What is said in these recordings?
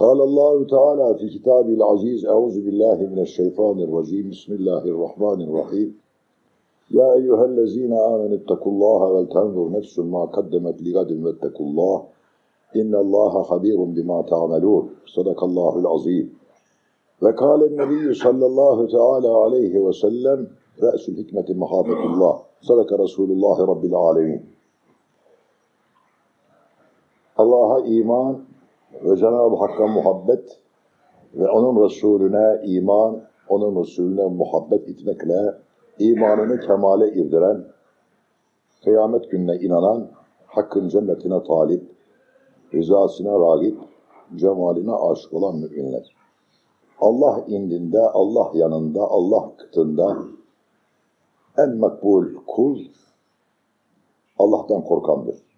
قال الله تعالى في كتابه العزيز أعوذ بالله من الشيطان الرجيم. بسم الله الرحمن الرحيم. يا أيها الذين آمنوا اتقوا الله ولتنظر نفس ما قدمت لغد واتقوا الله إن الله خبير بما تعملون. صدق الله العظيم. وقال النبي صلى الله تعالى عليه وسلم رأس الحكمة محافة الله. صدق رسول الله رب العالمين. Allah'a iman ve Cenab-ı Hakk'a muhabbet ve onun Resulüne iman, onun Resulüne muhabbet etmekle imanını kemale irdiren, kıyamet gününe inanan, Hakk'ın cennetine talip, rızasına ragip, cemaline aşık olan müminler. Allah indinde, Allah yanında, Allah kıtında en makbul kul Allah'tan korkandır.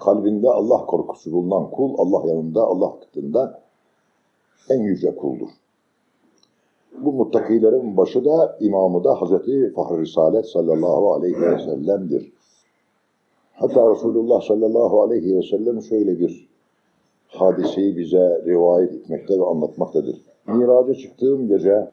Kalbinde Allah korkusu bulunan kul Allah yanında, Allah kıtında en yüce kuldur. Bu muttakilerin başı da imamı da Hazreti Fahri Risalet sallallahu aleyhi ve sellem'dir. Hatta Resulullah sallallahu aleyhi ve sellem şöyle bir hadiseyi bize rivayet etmekte ve anlatmaktadır. Miraca çıktığım gece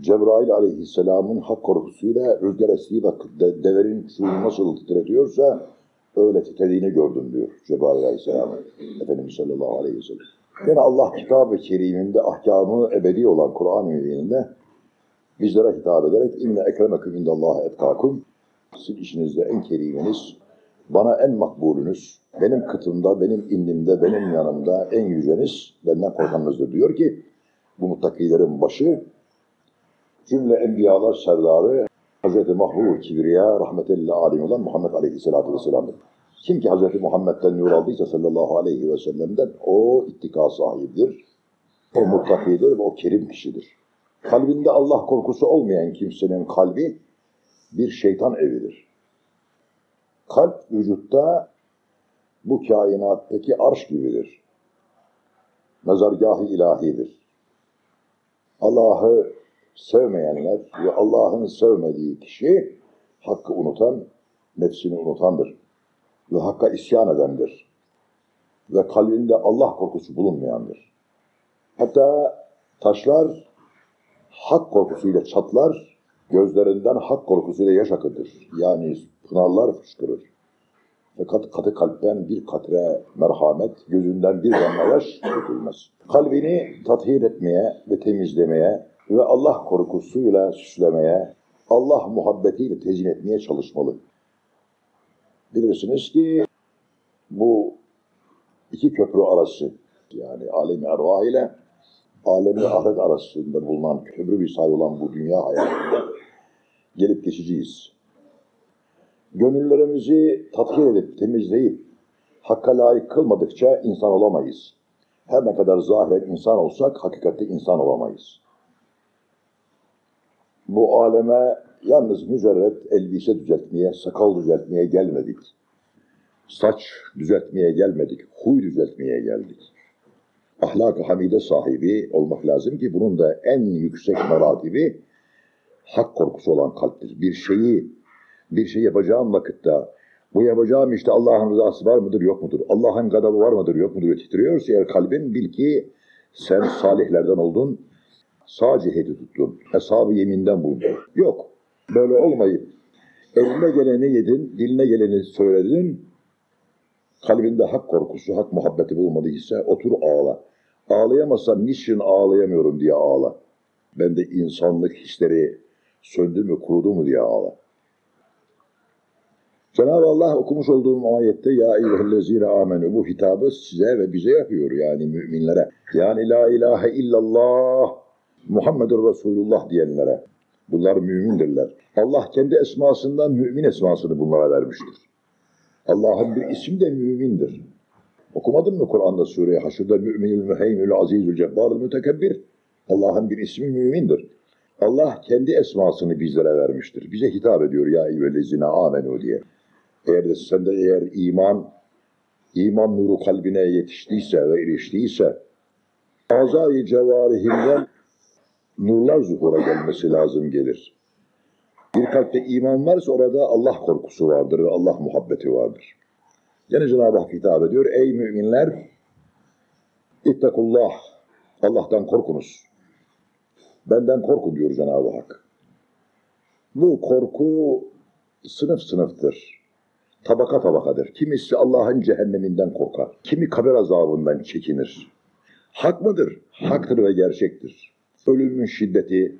Cebrail aleyhisselamın hak korkusuyla rüzgar estiği vakit de, deverin şu nasıl titretiyorsa öyle titrediğini gördüm diyor Cebrail aleyhisselam. Efendimiz sallallahu aleyhi ve sellem. Yine Allah kitabı keriminde ahkamı ebedi olan Kur'an-ı Mübin'inde bizlere hitap ederek inne ekremeküm indallahi etkakum sizin işinizde en keriminiz, bana en makbulünüz, benim kıtımda, benim indimde, benim yanımda en yüceniz, benden korkanınızdır diyor ki, bu muttakilerin başı, cümle enbiyalar serdarı, Hz. Mahbub Kibriya, rahmetelli alim olan Muhammed Aleyhisselatü Vesselam'dır. Kim ki Hz. Muhammed'den nur aldıysa sallallahu aleyhi ve sellem'den o ittika sahibidir, o muttakidir ve o kerim kişidir. Kalbinde Allah korkusu olmayan kimsenin kalbi bir şeytan evidir. Kalp vücutta bu kainattaki arş gibidir. Mezargahı ilahidir. Allah'ı sevmeyenler ve Allah'ın sevmediği kişi hakkı unutan, nefsini unutandır. Ve hakka isyan edendir. Ve kalbinde Allah korkusu bulunmayandır. Hatta taşlar hak korkusuyla çatlar, gözlerinden hak korkusuyla yaş akıtır. Yani pınarlar fışkırır. Fakat katı kalpten bir katre merhamet, gözünden bir damla yaş dökülmez. Kalbini tathir etmeye ve temizlemeye ve Allah korkusuyla süslemeye, Allah muhabbetiyle tezin etmeye çalışmalı. Bilirsiniz ki bu iki köprü arası, yani alemi ervah ile alemi ahiret arasında bulunan köprü bir say olan bu dünya hayatında gelip geçeceğiz. Gönüllerimizi tathir edip, temizleyip, hakka layık kılmadıkça insan olamayız. Her ne kadar zahiren insan olsak, hakikatte insan olamayız. Bu aleme yalnız mücerret elbise düzeltmeye, sakal düzeltmeye gelmedik. Saç düzeltmeye gelmedik, huy düzeltmeye geldik. Ahlak-ı hamide sahibi olmak lazım ki bunun da en yüksek meratibi hak korkusu olan kalptir. Bir şeyi, bir şey yapacağım vakitte bu yapacağım işte Allah'ın rızası var mıdır yok mudur? Allah'ın gadabı var mıdır yok mudur? Titriyorsa eğer kalbin bil ki sen salihlerden oldun, sağ ciheti tuttun, hesabı yeminden bulundun. Yok, böyle olmayıp eline geleni yedin, diline geleni söyledin, kalbinde hak korkusu, hak muhabbeti bulmadıysa otur ağla. Ağlayamazsan niçin ağlayamıyorum diye ağla. Ben de insanlık hisleri söndü mü, kurudu mu diye ağla. Cenab-ı Allah okumuş olduğum ayette ya eyyühellezine amenü bu hitabı size ve bize yapıyor yani müminlere. Yani la ilahe illallah Muhammedur Resulullah diyenlere. Bunlar mümindirler. Allah kendi esmasından mümin esmasını bunlara vermiştir. Allah'ın bir ismi de mümindir. Okumadın mı Kur'an'da sureye Haşr'da müminül müheymül azizül cebbarül mütekebbir? Allah'ın bir ismi mümindir. Allah kendi esmasını bizlere vermiştir. Bize hitap ediyor ya eyyühellezine amenu diye. Eğer de sende eğer iman, iman nuru kalbine yetiştiyse ve eriştiyse, azai cevarihinden nurlar zuhura gelmesi lazım gelir. Bir kalpte iman varsa orada Allah korkusu vardır ve Allah muhabbeti vardır. Yine Cenab-ı Hak hitap ediyor. Ey müminler! İttakullah. Allah'tan korkunuz. Benden korkun diyor Cenab-ı Hak. Bu korku sınıf sınıftır. Tabaka tabakadır. Kimisi Allah'ın cehenneminden korkar. Kimi kabir azabından çekinir. Hak mıdır? Haktır ve gerçektir. Ölümün şiddeti,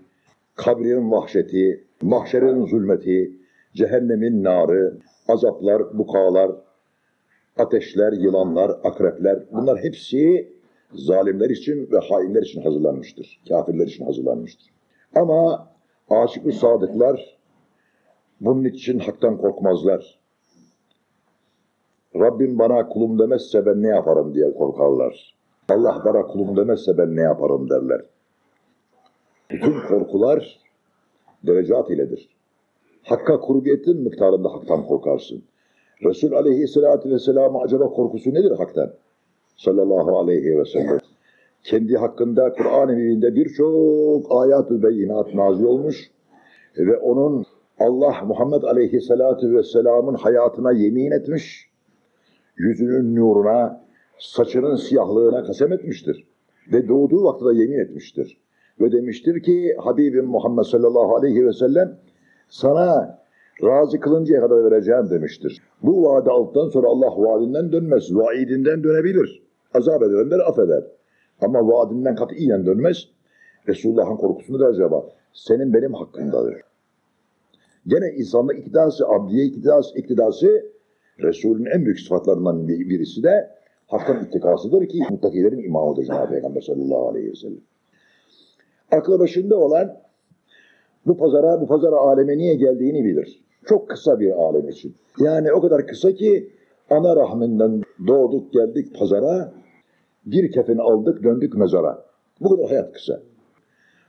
kabrin vahşeti, mahşerin zulmeti, cehennemin narı, azaplar, bukalar, ateşler, yılanlar, akrepler bunlar hepsi zalimler için ve hainler için hazırlanmıştır. Kafirler için hazırlanmıştır. Ama aşık sadıklar bunun için haktan korkmazlar. Rabbim bana kulum demezse ben ne yaparım diye korkarlar. Allah bana kulum demezse ben ne yaparım derler. Bütün korkular derecat iledir. Hakka kurbiyetin miktarında haktan korkarsın. Resul aleyhissalatü vesselam'a acaba korkusu nedir haktan? Sallallahu aleyhi ve sellem. Kendi hakkında Kur'an-ı Mübin'de birçok ayat-ı beyinat nazil olmuş ve onun Allah Muhammed aleyhissalatü vesselamın hayatına yemin etmiş, yüzünün nuruna, saçının siyahlığına kasem etmiştir. Ve doğduğu vakitte yemin etmiştir. Ve demiştir ki Habibim Muhammed sallallahu aleyhi ve sellem sana razı kılıncaya kadar vereceğim demiştir. Bu vaadi aldıktan sonra Allah vaadinden dönmez. Vaidinden dönebilir. Azap edenler affeder. Ama vaadinden katiyen dönmez. Resulullah'ın korkusunu da acaba senin benim hakkındadır. Gene insanlık iktidası, abdiye iktidası, iktidası Resul'ün en büyük sıfatlarından bir- birisi de haktan ittikasıdır ki muttakilerin imamıdır Cenab-ı Peygamber sallallahu aleyhi ve sellem. Aklı başında olan bu pazara, bu pazara aleme niye geldiğini bilir. Çok kısa bir alem için. Yani o kadar kısa ki ana rahminden doğduk geldik pazara, bir kefen aldık döndük mezara. Bu kadar hayat kısa.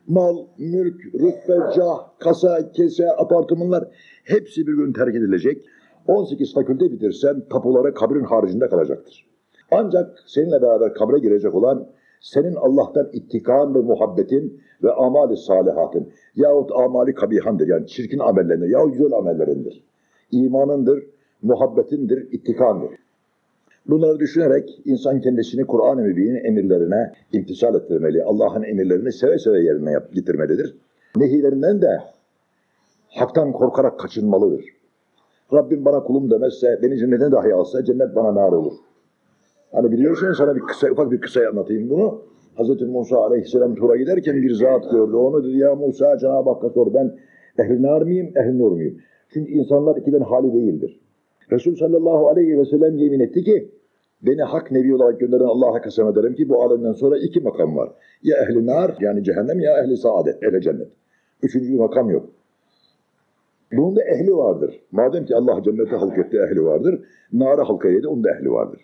Mal, mülk, rütbe, cah, kasa, kese, apartmanlar hepsi bir gün terk edilecek. 18 fakülte bitirsen tapuları kabrin haricinde kalacaktır. Ancak seninle beraber kabre girecek olan senin Allah'tan ittikan ve muhabbetin ve amali salihatın yahut amali kabihandır yani çirkin amellerindir yahut güzel amellerindir. İmanındır, muhabbetindir, ittikandır. Bunları düşünerek insan kendisini Kur'an-ı Mübin'in emirlerine imtisal ettirmeli. Allah'ın emirlerini seve seve yerine yap, getirmelidir. Nehilerinden de haktan korkarak kaçınmalıdır. Rabbim bana kulum demezse, beni cennete dahi alsa cennet bana nar olur. Hani biliyorsun sana bir kısa, ufak bir kısa anlatayım bunu. Hz. Musa aleyhisselam tura giderken bir zat gördü. Onu dedi ya Musa Cenab-ı Hakk'a sor ben ehli nar mıyım, ehli nur muyum? Çünkü insanlar ikiden hali değildir. Resul sallallahu aleyhi ve sellem yemin etti ki beni hak nebi olarak gönderen Allah'a kasem ederim ki bu alemden sonra iki makam var. Ya ehli nar yani cehennem ya ehli saadet, ehli cennet. Üçüncü makam yok. Bunun da ehli vardır. Madem ki Allah cennete halk etti ehli vardır. Nara halka yedi onun da ehli vardır.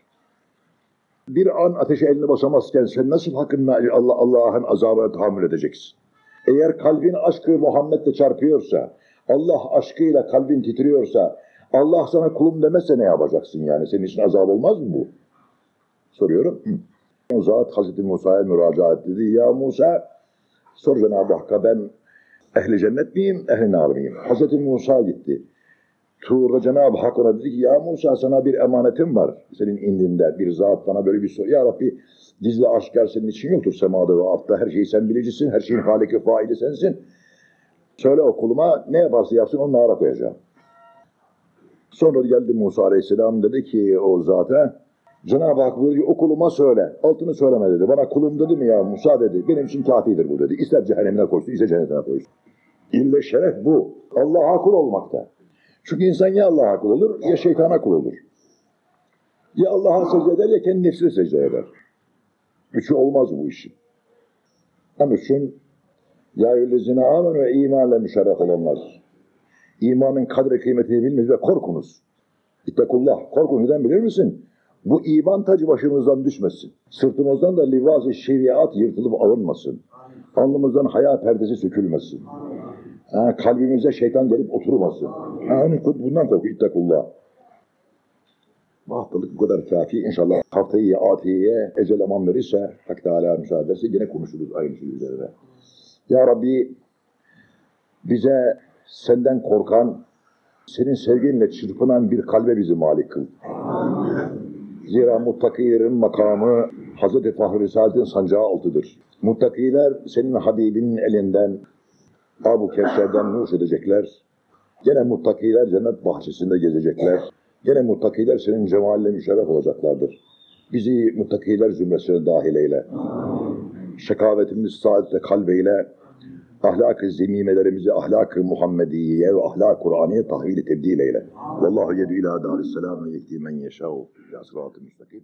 Bir an ateşe elini basamazken sen nasıl hakkında Allah Allah'ın azabına tahammül edeceksin? Eğer kalbin aşkı Muhammed'le çarpıyorsa, Allah aşkıyla kalbin titriyorsa, Allah sana kulum demezse ne yapacaksın yani? Senin için azap olmaz mı bu? Soruyorum. Hı. Zat Hazreti Musa'ya müracaat dedi. Ya Musa, sor Cenab-ı Hakk'a ben ehli cennet miyim, ehli nar mıyım? Hazreti Musa gitti. Tuğur'da Cenab-ı Hak ona dedi ki ya Musa sana bir emanetim var senin indinde. Bir zat bana böyle bir soru. Ya Rabbi gizli aşkar senin için yoktur semada ve altta. Her şeyi sen bilicisin. Her şeyin haliki faili sensin. Söyle o kuluma ne yaparsa yapsın onu nara koyacağım. Sonra geldi Musa Aleyhisselam dedi ki o zata Cenab-ı Hak buyuruyor o kuluma söyle. Altını söyleme dedi. Bana kulum dedi mi ya Musa dedi. Benim için kafidir bu dedi. İster cehennemine koysun ister cennetine koysun. İlle şeref bu. Allah'a kul olmakta. Çünkü insan ya Allah'a kul olur ya şeytana kul olur. Ya Allah'a secde eder ya kendi nefsine secde eder. Üçü olmaz bu işin. Onun için ya yüllezine amen ve imanla müşerref olanlar. İmanın kadri kıymetini bilmeniz ve korkunuz. İttekullah. Korkun neden bilir misin? Bu iman tacı başımızdan düşmesin. Sırtımızdan da livaz-ı şeriat yırtılıp alınmasın. Alnımızdan haya perdesi sökülmesin. Ha, kalbimize şeytan gelip oturmasın. Ha, onun bundan korku ittekullah. Bu haftalık bu kadar kafi. İnşallah haftayı atiyeye ecel aman verirse Hak Teala müsaade ederse yine konuşuruz aynı şey üzerine. Ya Rabbi bize senden korkan, senin sevginle çırpınan bir kalbe bizi malik kıl. Zira muttakilerin makamı Hazreti Fahri Risalet'in sancağı altıdır. Muttakiler senin Habibinin elinden Abu Kevser'den nuş edecekler. Gene muttakiler cennet bahçesinde gezecekler. Gene muttakiler senin cemaline müşerref olacaklardır. Bizi muttakiler zümresine dahil eyle. Şekavetimiz saatte kalbeyle, ahlak-ı zemimelerimizi ahlak-ı Muhammediye ve ahlak-ı Kur'aniye tahvil tebdil eyle. Vallahu yedü ila darisselam ve yehdi men yeşâhu ila sıratı müstakim.